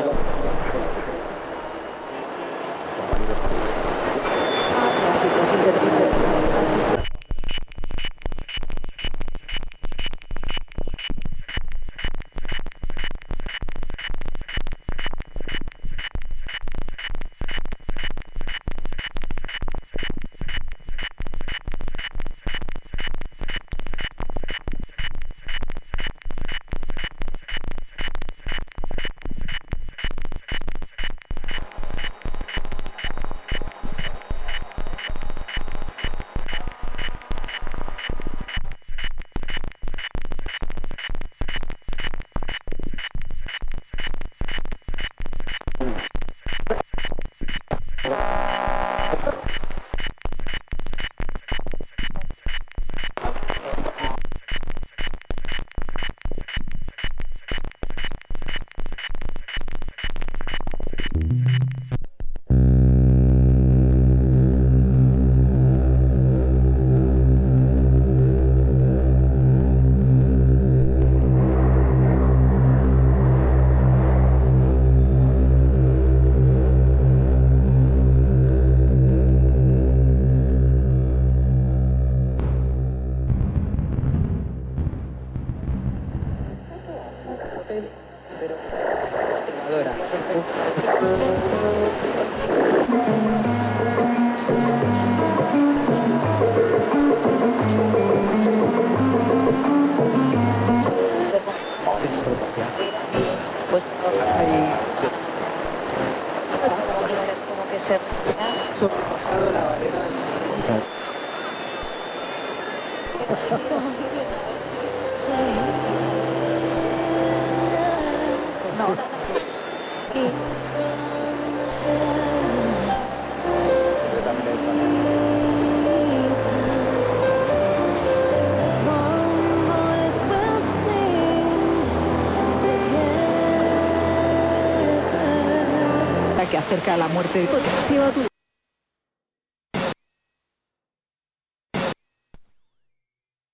Obrigado. Pues acerca la muerte.